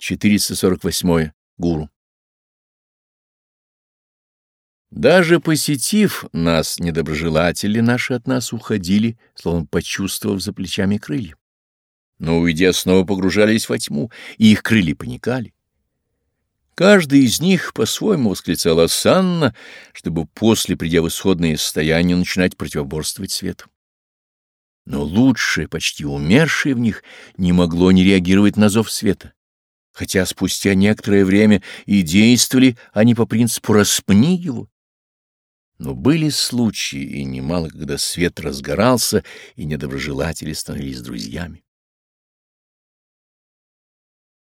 448. Гуру. Даже посетив нас, недоброжелатели наши от нас уходили, словно почувствовав за плечами крылья. Но, уйдя, снова погружались во тьму, и их крылья паникали. Каждый из них по-своему восклицал осанно, чтобы после, придя в исходное состояние, начинать противоборствовать свету. Но лучшее, почти умершее в них, не могло не реагировать на зов света хотя спустя некоторое время и действовали они по принципу «распни его». Но были случаи, и немало, когда свет разгорался, и недоброжелатели становились друзьями.